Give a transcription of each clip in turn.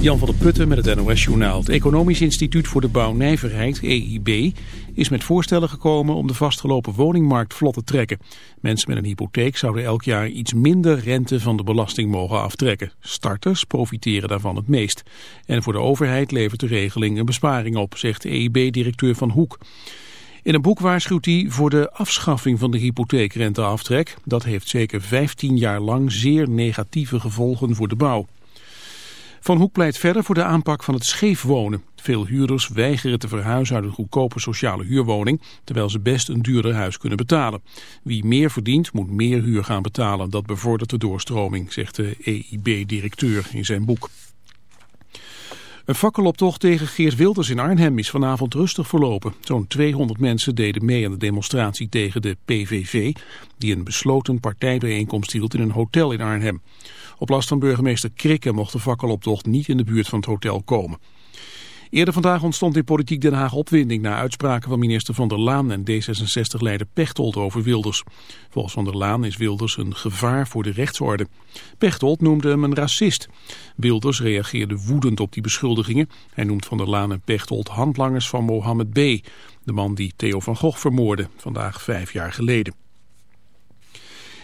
Jan van der Putten met het NOS-journaal. Het Economisch Instituut voor de Bouwnijverheid, EIB, is met voorstellen gekomen om de vastgelopen woningmarkt vlot te trekken. Mensen met een hypotheek zouden elk jaar iets minder rente van de belasting mogen aftrekken. Starters profiteren daarvan het meest. En voor de overheid levert de regeling een besparing op, zegt EIB-directeur Van Hoek. In een boek waarschuwt hij voor de afschaffing van de hypotheekrenteaftrek. Dat heeft zeker 15 jaar lang zeer negatieve gevolgen voor de bouw. Van Hoek pleit verder voor de aanpak van het scheef wonen. Veel huurders weigeren te verhuizen uit een goedkope sociale huurwoning, terwijl ze best een duurder huis kunnen betalen. Wie meer verdient, moet meer huur gaan betalen. Dat bevordert de doorstroming, zegt de EIB-directeur in zijn boek. Een fakkeloptocht tegen Geert Wilders in Arnhem is vanavond rustig verlopen. Zo'n 200 mensen deden mee aan de demonstratie tegen de PVV, die een besloten partijbijeenkomst hield in een hotel in Arnhem. Op last van burgemeester Krikke mocht de fakkeloptocht niet in de buurt van het hotel komen. Eerder vandaag ontstond in Politiek Den Haag opwinding na uitspraken van minister Van der Laan en D66-leider Pechtold over Wilders. Volgens Van der Laan is Wilders een gevaar voor de rechtsorde. Pechtold noemde hem een racist. Wilders reageerde woedend op die beschuldigingen. Hij noemt Van der Laan en Pechtold handlangers van Mohammed B., de man die Theo van Gogh vermoordde, vandaag vijf jaar geleden.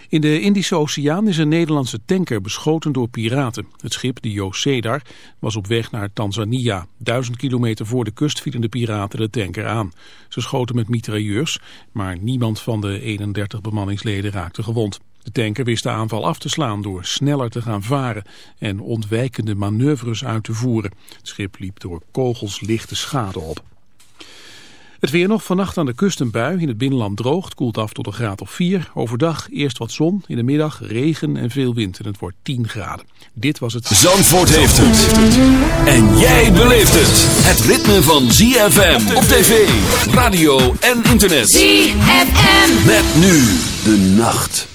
In de Indische Oceaan is een Nederlandse tanker beschoten door piraten. Het schip, de Jo Cedar, was op weg naar Tanzania. Duizend kilometer voor de kust vielen de piraten de tanker aan. Ze schoten met mitrailleurs, maar niemand van de 31 bemanningsleden raakte gewond. De tanker wist de aanval af te slaan door sneller te gaan varen en ontwijkende manoeuvres uit te voeren. Het schip liep door kogels lichte schade op. Het weer nog vannacht aan de kust een bui. In het binnenland droogt, koelt af tot een graad of 4. Overdag eerst wat zon, in de middag regen en veel wind. En het wordt 10 graden. Dit was het... Zandvoort heeft het. En jij beleeft het. Het ritme van ZFM op tv, radio en internet. ZFM. Met nu de nacht.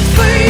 Please.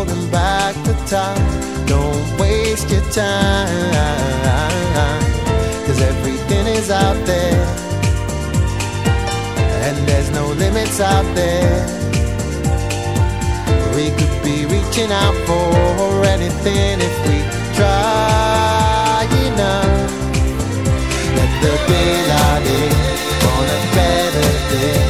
holding back. the time. Don't waste your time. Cause everything is out there. And there's no limits out there. We could be reaching out for anything if we try enough. Let the daylight in on a better day.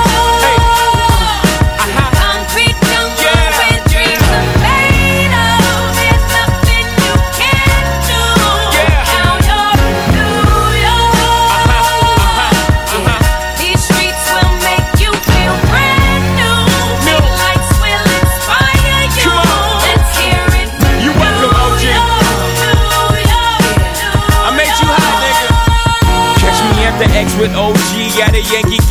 A Yankee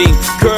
is blinding.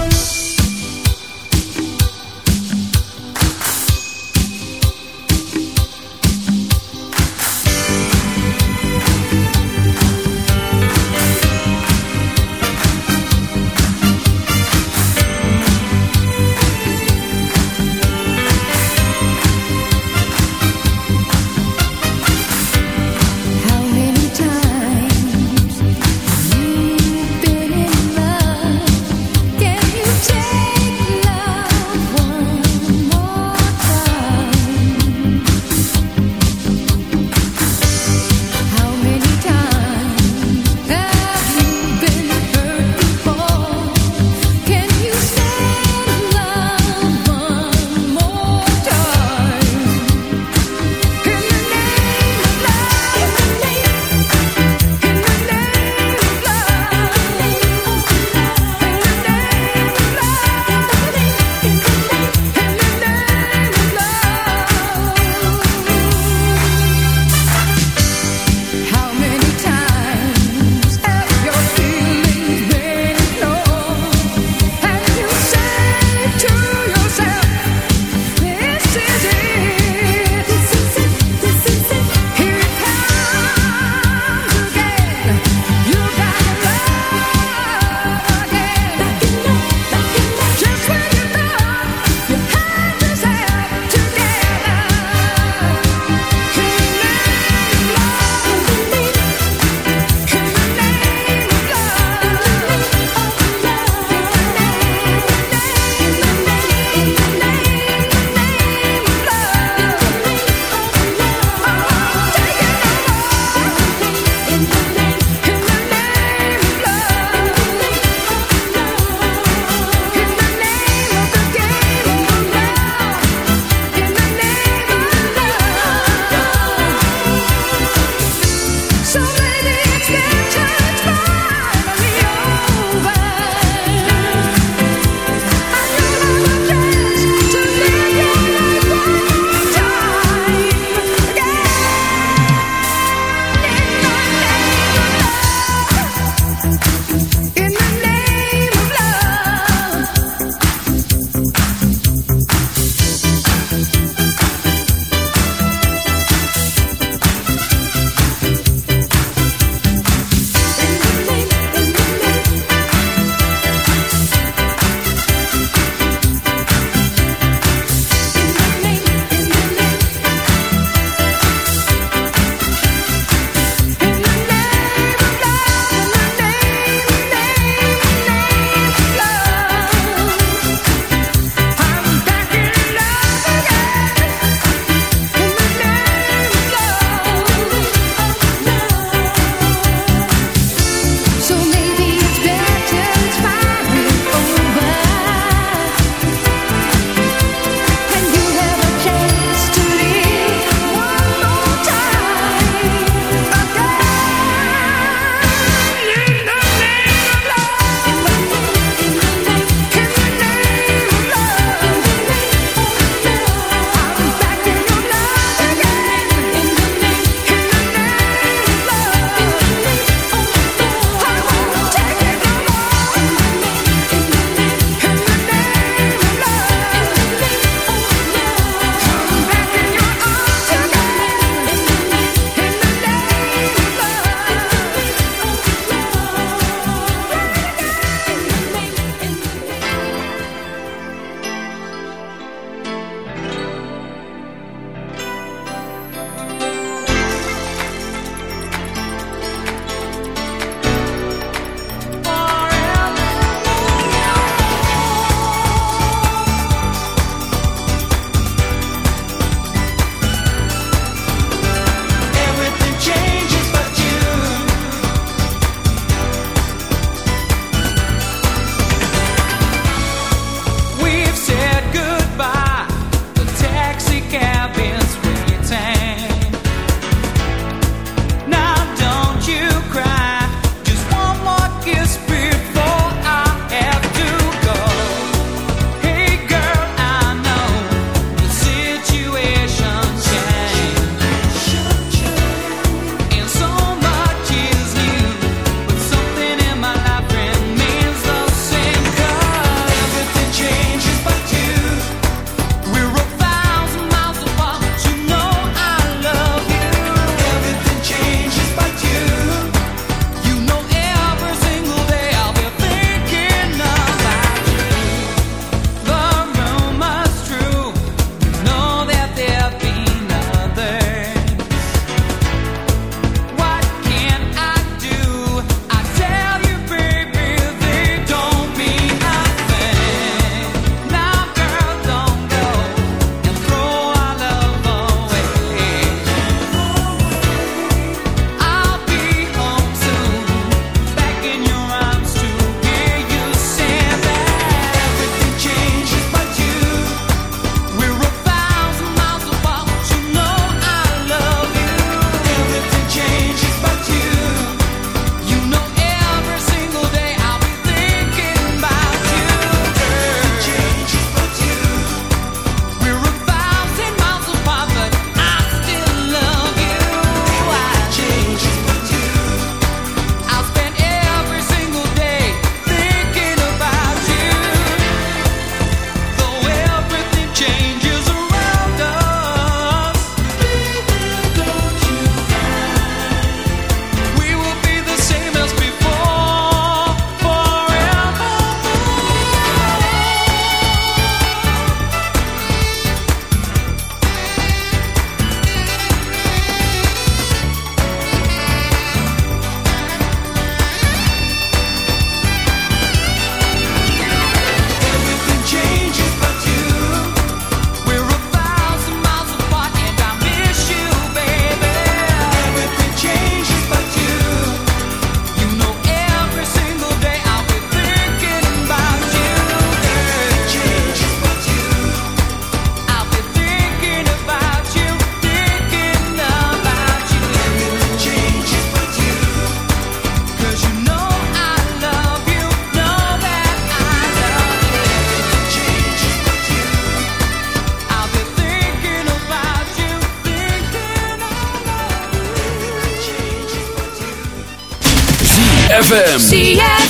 ZFM.